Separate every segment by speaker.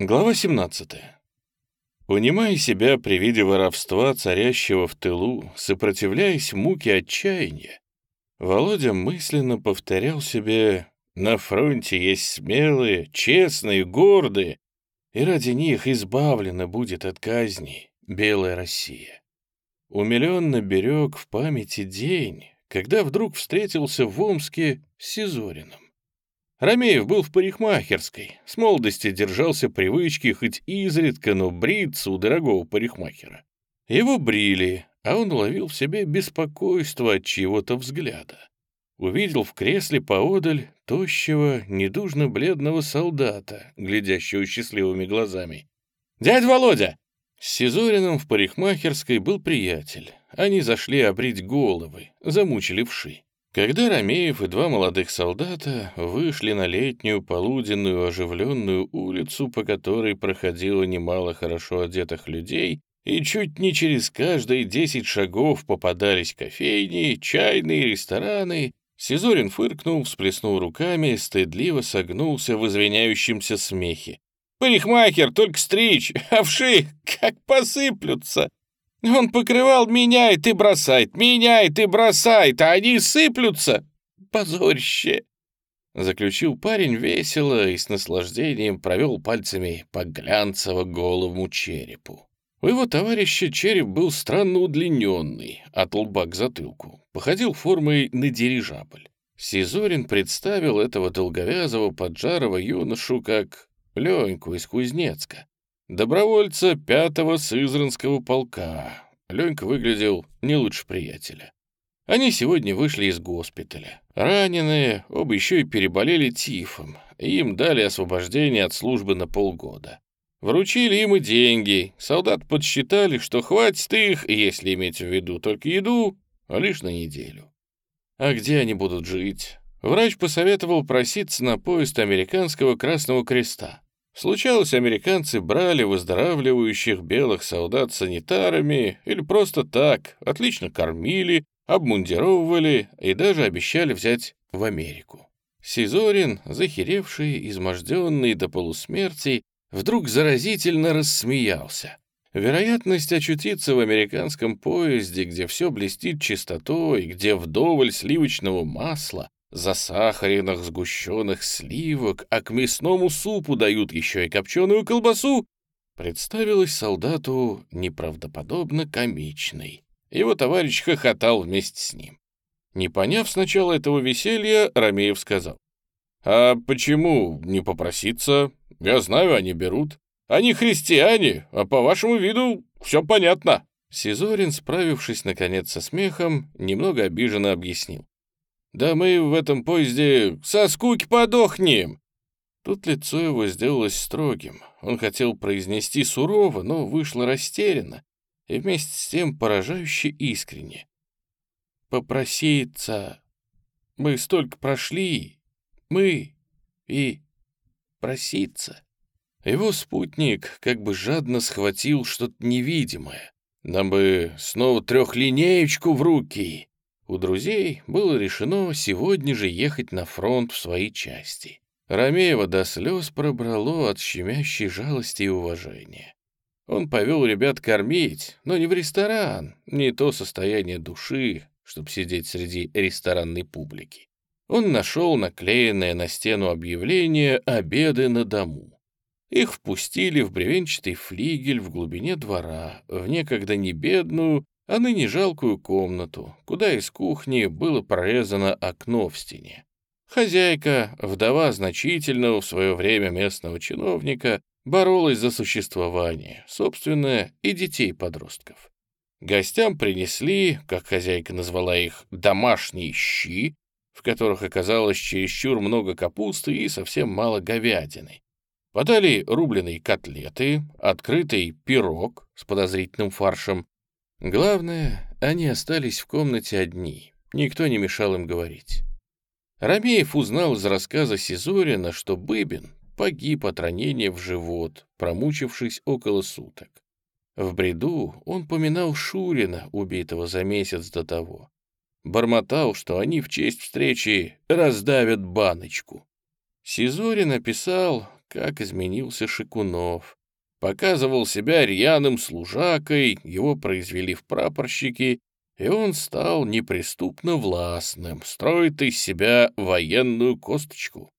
Speaker 1: Глава 17. Унимая себя при виде воровства, царящего в тылу, сопротивляясь муке отчаяния, Володя мысленно повторял себе «На фронте есть смелые, честные, гордые, и ради них избавлена будет от казни белая Россия». Умиленно берег в памяти день, когда вдруг встретился в Омске с Сизориным. Ромеев был в парикмахерской, с молодости держался привычки хоть изредка, но бриться у дорогого парикмахера. Его брили, а он ловил в себе беспокойство от чьего-то взгляда. Увидел в кресле поодаль тощего, недужно-бледного солдата, глядящего счастливыми глазами. «Дядь Володя!» С Сизориным в парикмахерской был приятель. Они зашли обрить головы, замучили вши. Когда Ромеев и два молодых солдата вышли на летнюю полуденную оживленную улицу, по которой проходило немало хорошо одетых людей, и чуть не через каждые десять шагов попадались кофейни, чайные рестораны, Сизорин фыркнул, всплеснул руками, стыдливо согнулся в извиняющемся смехе. «Парикмахер, только стричь, овши как посыплются!» Он покрывал меняет и бросает, меняет и бросает, а они сыплются. Позорище!» Заключил парень весело и с наслаждением провел пальцами по глянцево-голому черепу. У его товарища череп был странно удлиненный, от лба к затылку, походил формой на дирижабль. Сизорин представил этого долговязого поджарого юношу как Леньку из Кузнецка, добровольца пятого Сызранского полка. Ленька выглядел не лучше приятеля. Они сегодня вышли из госпиталя. Раненые, оба еще и переболели тифом. Им дали освобождение от службы на полгода. Вручили им и деньги. Солдат подсчитали, что хватит их, если иметь в виду только еду, а лишь на неделю. А где они будут жить? Врач посоветовал проситься на поезд американского Красного Креста. Случалось, американцы брали выздоравливающих белых солдат санитарами или просто так, отлично кормили, обмундировывали и даже обещали взять в Америку. Сизорин, захеревший, изможденный до полусмерти, вдруг заразительно рассмеялся. Вероятность очутиться в американском поезде, где все блестит чистотой, где вдоволь сливочного масла, засахаренных сгущенных сливок, а к мясному супу дают еще и копченую колбасу, представилась солдату неправдоподобно комичной. Его товарищ хохотал вместе с ним. Не поняв сначала этого веселья, Ромеев сказал, «А почему не попроситься? Я знаю, они берут. Они христиане, а по вашему виду все понятно». Сизорин, справившись наконец со смехом, немного обиженно объяснил. Да мы в этом поезде со скуки подохнем!» Тут лицо его сделалось строгим. Он хотел произнести сурово, но вышло растерянно и вместе с тем поражающе искренне. «Попроситься! Мы столько прошли! Мы и проситься!» Его спутник как бы жадно схватил что-то невидимое. Нам бы снова трехлинеечку в руки. У друзей было решено сегодня же ехать на фронт в свои части. Ромеева до слез пробрало от щемящей жалости и уважения. Он повел ребят кормить, но не в ресторан, не то состояние души, чтобы сидеть среди ресторанной публики. Он нашел наклеенное на стену объявление «Обеды на дому». Их впустили в бревенчатый флигель в глубине двора, в некогда небедную, а ныне жалкую комнату, куда из кухни было прорезано окно в стене. Хозяйка, вдова значительного в свое время местного чиновника, боролась за существование, собственное и детей-подростков. Гостям принесли, как хозяйка назвала их, домашние щи, в которых оказалось чересчур много капусты и совсем мало говядины. Подали рубленые котлеты, открытый пирог с подозрительным фаршем, Главное, они остались в комнате одни, никто не мешал им говорить. Ромеев узнал из рассказа Сизорина, что Быбин погиб от ранения в живот, промучившись около суток. В бреду он поминал Шурина, убитого за месяц до того. Бормотал, что они в честь встречи раздавят баночку. Сизорин описал как изменился Шикунов. Показывал себя рьяным служакой, его произвели в прапорщики, и он стал неприступно властным, строит из себя военную косточку.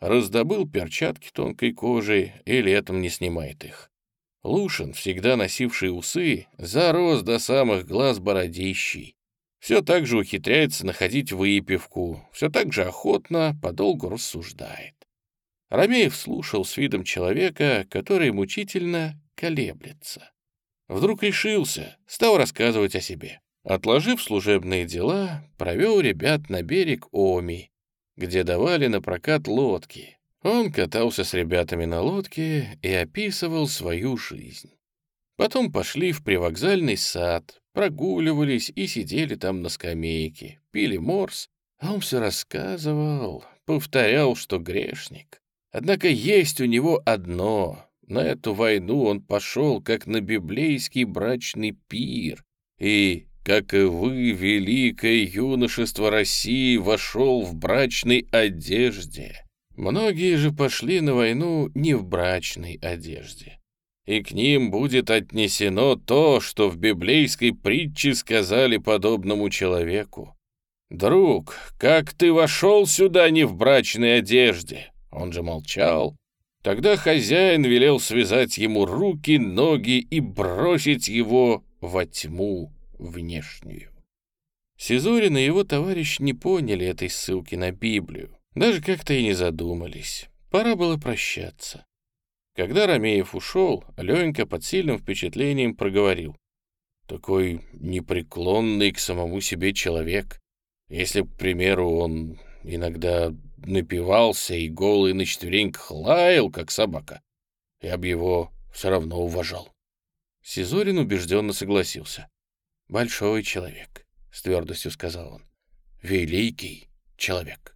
Speaker 1: Раздобыл перчатки тонкой кожи и летом не снимает их. Лушин, всегда носивший усы, зарос до самых глаз бородищей. Все так же ухитряется находить выпивку, все так же охотно, подолгу рассуждает. Ромеев слушал с видом человека, который мучительно колеблется. Вдруг решился, стал рассказывать о себе. Отложив служебные дела, провел ребят на берег Оми, где давали на прокат лодки. Он катался с ребятами на лодке и описывал свою жизнь. Потом пошли в привокзальный сад, прогуливались и сидели там на скамейке, пили морс, а он все рассказывал, повторял, что грешник. Однако есть у него одно. На эту войну он пошел как на библейский брачный пир, и, как и вы, великое юношество России вошел в брачной одежде. Многие же пошли на войну не в брачной одежде. И к ним будет отнесено то, что в библейской притче сказали подобному человеку. «Друг, как ты вошел сюда не в брачной одежде?» Он же молчал. Тогда хозяин велел связать ему руки, ноги и бросить его во тьму внешнюю. Сизорин и его товарищ не поняли этой ссылки на Библию, даже как-то и не задумались. Пора было прощаться. Когда Ромеев ушел, Ленька под сильным впечатлением проговорил. Такой непреклонный к самому себе человек. Если, к примеру, он иногда напивался и голый на четвереньках лаял, как собака, я бы его все равно уважал. Сизорин убежденно согласился. «Большой человек», — с твердостью сказал он. «Великий человек».